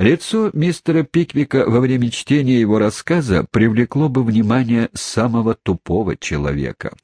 Лицо мистера Пиквика во время чтения его рассказа привлекло бы внимание самого тупого человека.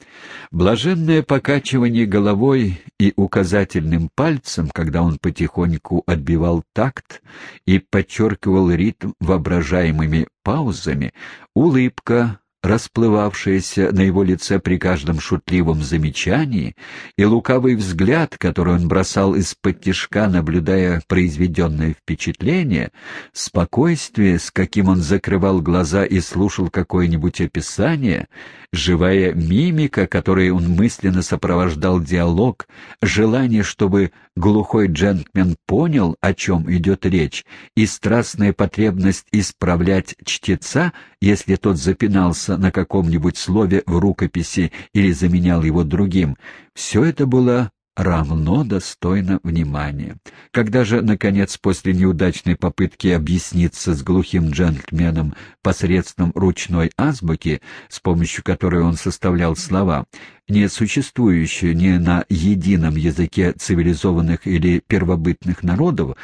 Блаженное покачивание головой и указательным пальцем, когда он потихоньку отбивал такт и подчеркивал ритм воображаемыми паузами, улыбка, расплывавшаяся на его лице при каждом шутливом замечании, и лукавый взгляд, который он бросал из-под тишка, наблюдая произведенное впечатление, спокойствие, с каким он закрывал глаза и слушал какое-нибудь описание, живая мимика, которой он мысленно сопровождал диалог, желание, чтобы глухой джентльмен понял, о чем идет речь, и страстная потребность исправлять чтеца, если тот запинался на каком-нибудь слове в рукописи или заменял его другим, все это было равно достойно внимания. Когда же, наконец, после неудачной попытки объясниться с глухим джентльменом посредством ручной азбуки, с помощью которой он составлял слова, не существующие ни на едином языке цивилизованных или первобытных народов,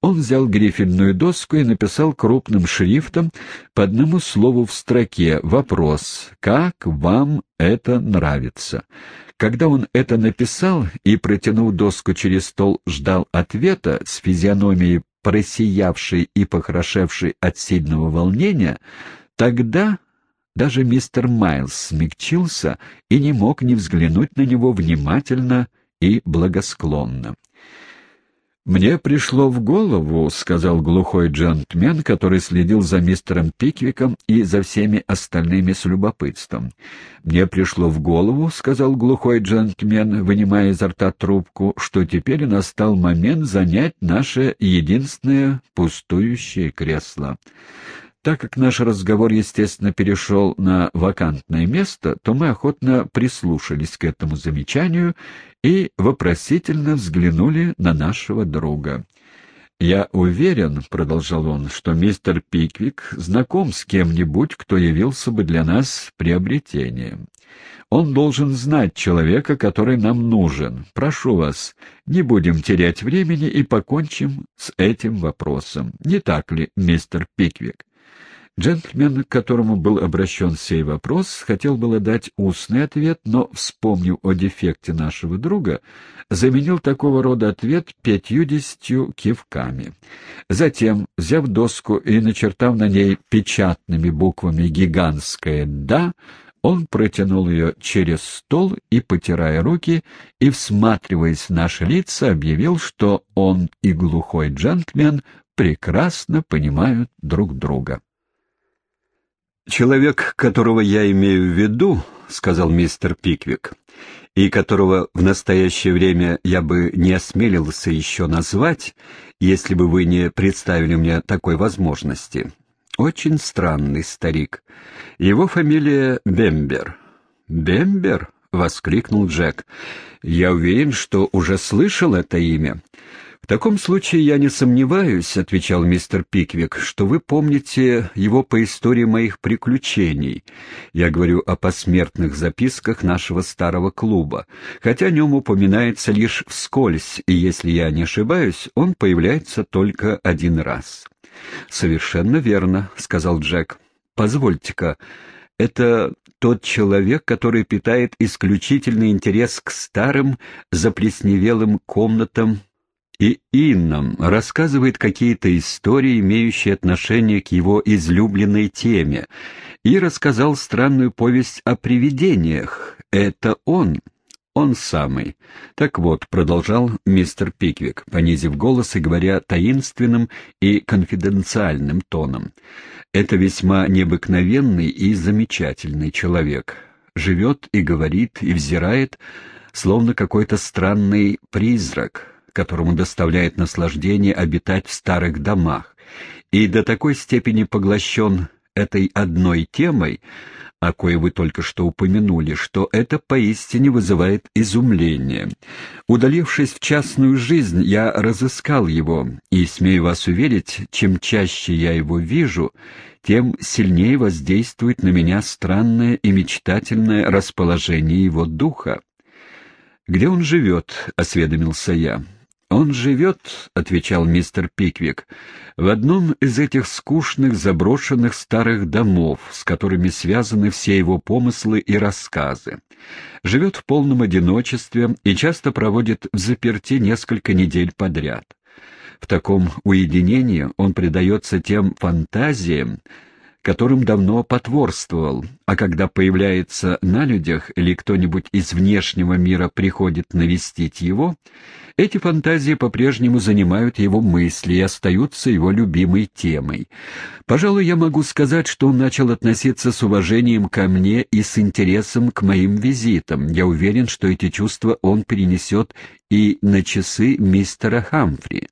он взял грифельную доску и написал крупным шрифтом по одному слову в строке вопрос «Как вам это нравится?». Когда он это написал и, протянув доску через стол, ждал ответа с физиономией просиявшей и похорошевшей от сильного волнения, тогда даже мистер Майлз смягчился и не мог не взглянуть на него внимательно и благосклонно. «Мне пришло в голову», — сказал глухой джентльмен, который следил за мистером Пиквиком и за всеми остальными с любопытством. «Мне пришло в голову», — сказал глухой джентльмен, вынимая изо рта трубку, «что теперь настал момент занять наше единственное пустующее кресло». Так как наш разговор, естественно, перешел на вакантное место, то мы охотно прислушались к этому замечанию и вопросительно взглянули на нашего друга. «Я уверен, — продолжал он, — что мистер Пиквик знаком с кем-нибудь, кто явился бы для нас приобретением. Он должен знать человека, который нам нужен. Прошу вас, не будем терять времени и покончим с этим вопросом. Не так ли, мистер Пиквик?» Джентльмен, к которому был обращен сей вопрос, хотел было дать устный ответ, но, вспомнив о дефекте нашего друга, заменил такого рода ответ пятьюдесятью кивками. Затем, взяв доску и начертав на ней печатными буквами гигантское «да», он протянул ее через стол и, потирая руки и всматриваясь в наши лица, объявил, что он и глухой джентльмен прекрасно понимают друг друга. «Человек, которого я имею в виду, — сказал мистер Пиквик, — и которого в настоящее время я бы не осмелился еще назвать, если бы вы не представили мне такой возможности. Очень странный старик. Его фамилия Бембер». «Бембер?» — воскликнул Джек. «Я уверен, что уже слышал это имя». «В таком случае я не сомневаюсь», — отвечал мистер Пиквик, «что вы помните его по истории моих приключений. Я говорю о посмертных записках нашего старого клуба, хотя о нем упоминается лишь вскользь, и, если я не ошибаюсь, он появляется только один раз». «Совершенно верно», — сказал Джек. «Позвольте-ка, это тот человек, который питает исключительный интерес к старым заплесневелым комнатам и Инном рассказывает какие-то истории, имеющие отношение к его излюбленной теме, и рассказал странную повесть о привидениях. Это он, он самый. Так вот, продолжал мистер Пиквик, понизив голос и говоря таинственным и конфиденциальным тоном. Это весьма необыкновенный и замечательный человек. Живет и говорит, и взирает, словно какой-то странный призрак — которому доставляет наслаждение обитать в старых домах, и до такой степени поглощен этой одной темой, о кое вы только что упомянули, что это поистине вызывает изумление. Удалившись в частную жизнь, я разыскал его, и, смею вас уверить, чем чаще я его вижу, тем сильнее воздействует на меня странное и мечтательное расположение его духа. «Где он живет?» — осведомился я. «Он живет», — отвечал мистер Пиквик, — «в одном из этих скучных заброшенных старых домов, с которыми связаны все его помыслы и рассказы. Живет в полном одиночестве и часто проводит в заперти несколько недель подряд. В таком уединении он предается тем фантазиям, которым давно потворствовал, а когда появляется на людях или кто-нибудь из внешнего мира приходит навестить его, эти фантазии по-прежнему занимают его мысли и остаются его любимой темой. Пожалуй, я могу сказать, что он начал относиться с уважением ко мне и с интересом к моим визитам. Я уверен, что эти чувства он перенесет и на часы мистера Хамфри,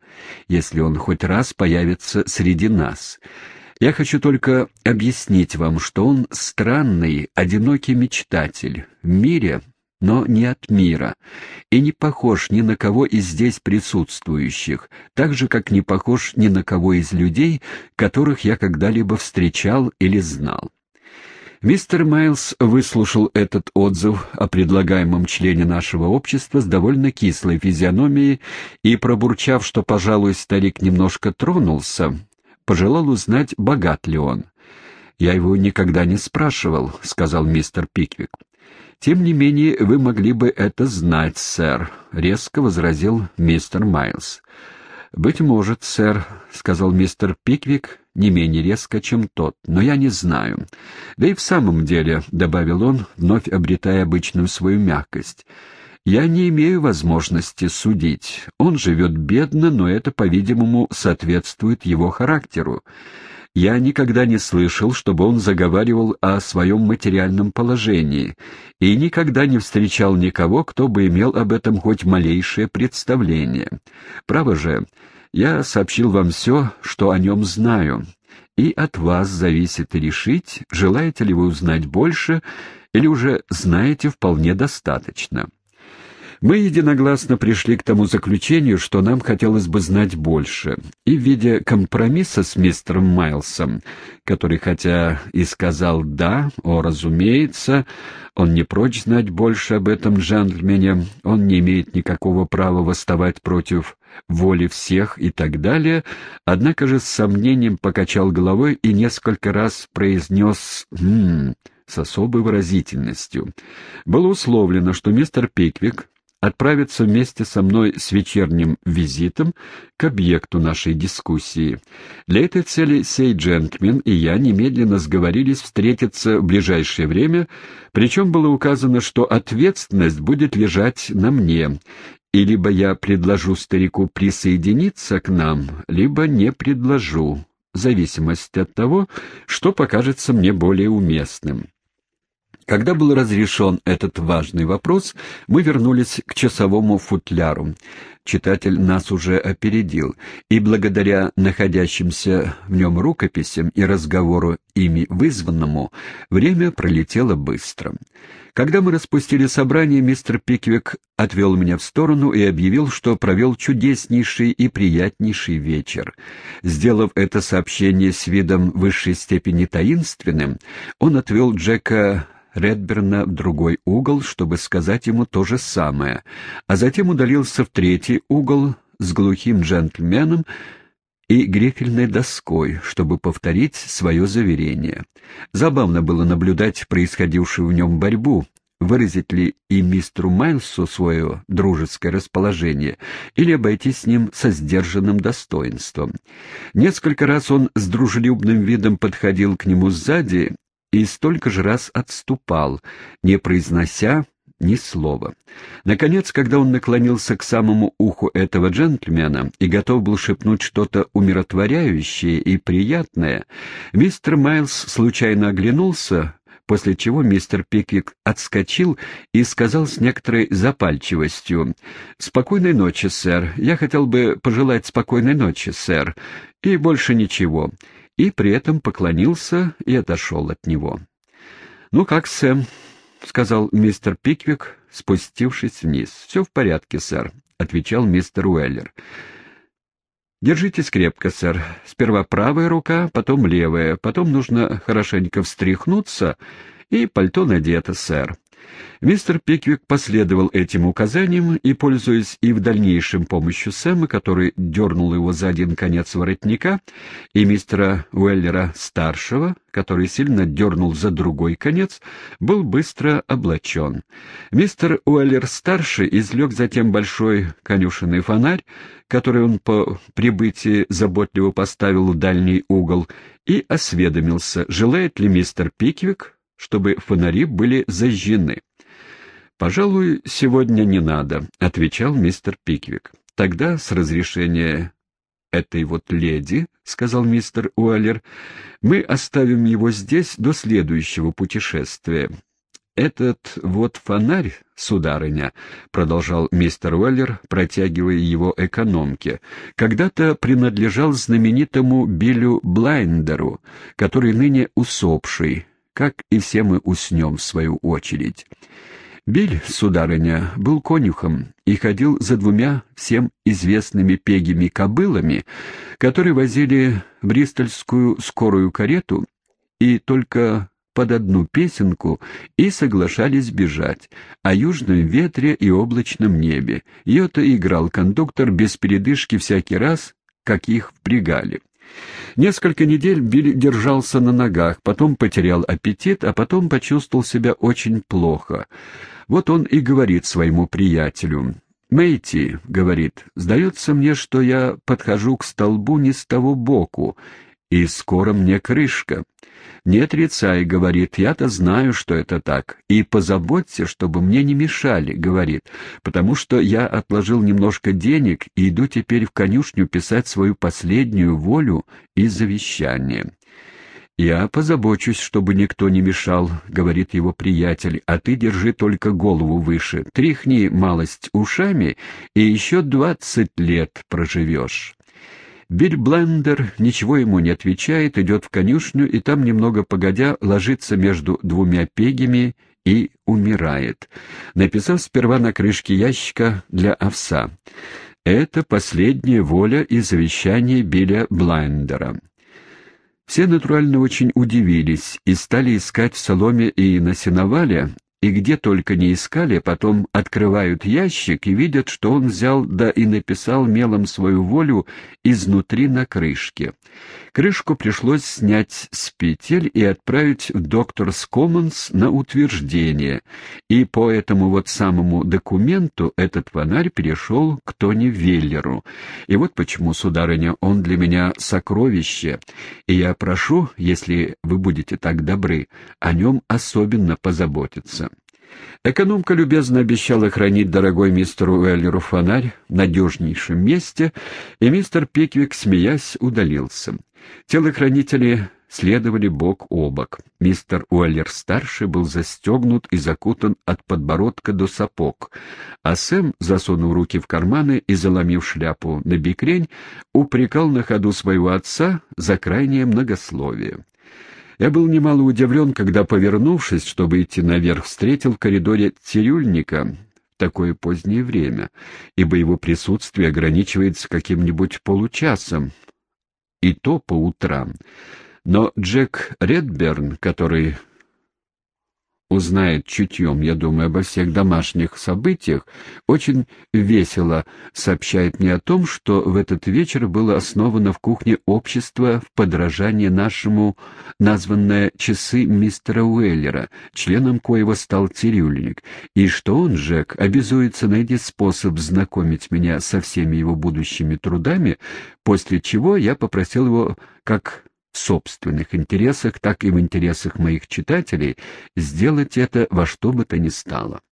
если он хоть раз появится среди нас». Я хочу только объяснить вам, что он странный, одинокий мечтатель в мире, но не от мира, и не похож ни на кого из здесь присутствующих, так же, как не похож ни на кого из людей, которых я когда-либо встречал или знал. Мистер Майлз выслушал этот отзыв о предлагаемом члене нашего общества с довольно кислой физиономией и, пробурчав, что, пожалуй, старик немножко тронулся, пожелал узнать, богат ли он. «Я его никогда не спрашивал», — сказал мистер Пиквик. «Тем не менее, вы могли бы это знать, сэр», — резко возразил мистер Майлз. «Быть может, сэр», — сказал мистер Пиквик, не менее резко, чем тот, — «но я не знаю». «Да и в самом деле», — добавил он, вновь обретая обычную свою мягкость, — я не имею возможности судить. Он живет бедно, но это, по-видимому, соответствует его характеру. Я никогда не слышал, чтобы он заговаривал о своем материальном положении, и никогда не встречал никого, кто бы имел об этом хоть малейшее представление. Право же, я сообщил вам все, что о нем знаю, и от вас зависит решить, желаете ли вы узнать больше или уже знаете вполне достаточно. Мы единогласно пришли к тому заключению, что нам хотелось бы знать больше, и в виде компромисса с мистером Майлсом, который хотя и сказал «да», о, разумеется, он не прочь знать больше об этом джентльмене, он не имеет никакого права восставать против воли всех и так далее, однако же с сомнением покачал головой и несколько раз произнес «хм» с особой выразительностью. Было условлено, что мистер Пиквик отправиться вместе со мной с вечерним визитом к объекту нашей дискуссии. Для этой цели сей джентльмен и я немедленно сговорились встретиться в ближайшее время, причем было указано, что ответственность будет лежать на мне, и либо я предложу старику присоединиться к нам, либо не предложу, в зависимости от того, что покажется мне более уместным. Когда был разрешен этот важный вопрос, мы вернулись к часовому футляру. Читатель нас уже опередил, и благодаря находящимся в нем рукописям и разговору ими вызванному, время пролетело быстро. Когда мы распустили собрание, мистер Пиквик отвел меня в сторону и объявил, что провел чудеснейший и приятнейший вечер. Сделав это сообщение с видом высшей степени таинственным, он отвел Джека Редберна в другой угол, чтобы сказать ему то же самое, а затем удалился в третий угол с глухим джентльменом и грифельной доской, чтобы повторить свое заверение. Забавно было наблюдать происходившую в нем борьбу, выразить ли и мистеру Майлсу свое дружеское расположение, или обойтись с ним со сдержанным достоинством. Несколько раз он с дружелюбным видом подходил к нему сзади и столько же раз отступал, не произнося ни слова. Наконец, когда он наклонился к самому уху этого джентльмена и готов был шепнуть что-то умиротворяющее и приятное, мистер Майлз случайно оглянулся, после чего мистер Пиквик отскочил и сказал с некоторой запальчивостью «Спокойной ночи, сэр. Я хотел бы пожелать спокойной ночи, сэр. И больше ничего» и при этом поклонился и отошел от него. «Ну как, Сэм?» — сказал мистер Пиквик, спустившись вниз. «Все в порядке, сэр», — отвечал мистер Уэллер. «Держитесь крепко, сэр. Сперва правая рука, потом левая. Потом нужно хорошенько встряхнуться, и пальто надето, сэр. Мистер Пиквик последовал этим указаниям и, пользуясь и в дальнейшем помощью Сэма, который дернул его за один конец воротника, и мистера Уэллера-старшего, который сильно дернул за другой конец, был быстро облачен. Мистер Уэллер-старший излег затем большой конюшенный фонарь, который он по прибытии заботливо поставил в дальний угол, и осведомился, желает ли мистер Пиквик, чтобы фонари были зажжены. «Пожалуй, сегодня не надо», — отвечал мистер Пиквик. «Тогда, с разрешения этой вот леди, — сказал мистер Уэллер, — мы оставим его здесь до следующего путешествия. «Этот вот фонарь, сударыня», — продолжал мистер Уэллер, протягивая его экономке, — «когда-то принадлежал знаменитому Биллю Блайндеру, который ныне усопший, как и все мы уснем в свою очередь». Биль, сударыня, был конюхом и ходил за двумя всем известными пегими кобылами, которые возили бристольскую скорую карету, и только под одну песенку и соглашались бежать о южном ветре и облачном небе. Ее-то играл кондуктор без передышки всякий раз, как их впрягали. Несколько недель Билли держался на ногах, потом потерял аппетит, а потом почувствовал себя очень плохо. Вот он и говорит своему приятелю. «Мэйти», — говорит, — «сдается мне, что я подхожу к столбу не с того боку, и скоро мне крышка. Не отрицай, говорит, я-то знаю, что это так, и позаботься, чтобы мне не мешали, говорит, потому что я отложил немножко денег и иду теперь в конюшню писать свою последнюю волю и завещание. «Я позабочусь, чтобы никто не мешал», — говорит его приятель, «а ты держи только голову выше, тряхни малость ушами, и еще двадцать лет проживешь». Биль Блендер ничего ему не отвечает, идет в конюшню и там, немного погодя, ложится между двумя пегами и умирает, написав сперва на крышке ящика для овса. Это последняя воля и завещание Билля Блендера. Все натурально очень удивились и стали искать в соломе и на сеновале и где только не искали, потом открывают ящик и видят, что он взял да и написал мелом свою волю изнутри на крышке. Крышку пришлось снять с петель и отправить в Докторс Commons на утверждение, и по этому вот самому документу этот фонарь перешел к Тони Веллеру. И вот почему, сударыня, он для меня сокровище, и я прошу, если вы будете так добры, о нем особенно позаботиться. Экономка любезно обещала хранить дорогой мистеру Уэллеру фонарь в надежнейшем месте, и мистер Пиквик, смеясь, удалился. Телохранители следовали бок о бок. Мистер Уэллер-старший был застегнут и закутан от подбородка до сапог, а Сэм, засунув руки в карманы и заломив шляпу на бикрень, упрекал на ходу своего отца за крайнее многословие. Я был немало удивлен, когда, повернувшись, чтобы идти наверх, встретил в коридоре цирюльника в такое позднее время, ибо его присутствие ограничивается каким-нибудь получасом, и то по утрам. Но Джек Редберн, который узнает чутьем, я думаю, обо всех домашних событиях, очень весело сообщает мне о том, что в этот вечер было основано в кухне общество в подражание нашему, названное «Часы мистера Уэллера», членом коего стал цирюльник, и что он, Джек, обязуется найти способ знакомить меня со всеми его будущими трудами, после чего я попросил его, как собственных интересах, так и в интересах моих читателей сделать это во что бы то ни стало.